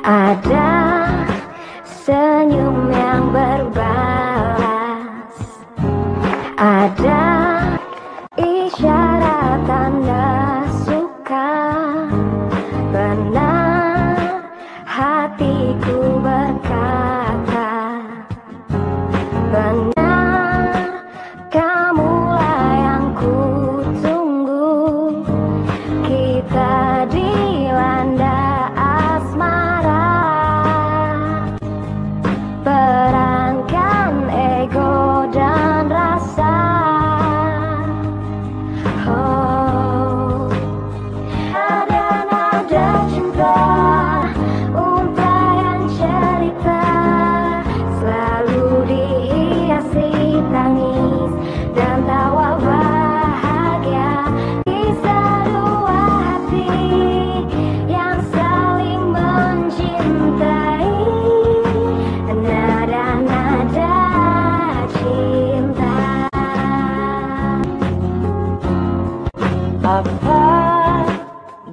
Ada senyum yang berbalas Apa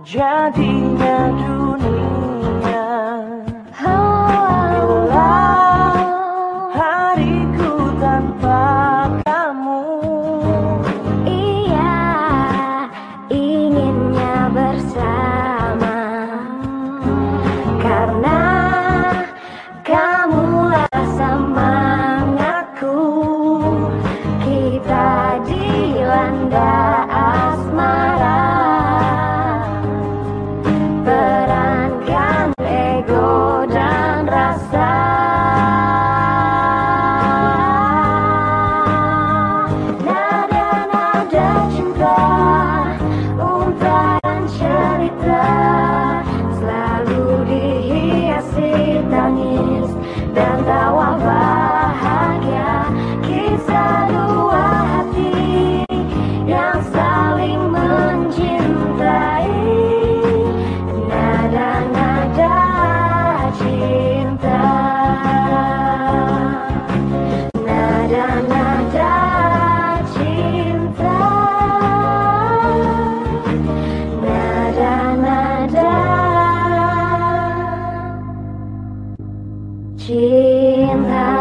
jadinya dunia? Bila hariku tanpa kamu. Iya, inginnya bersama. Karena kamulah semangatku. Kita dilanda and out. now.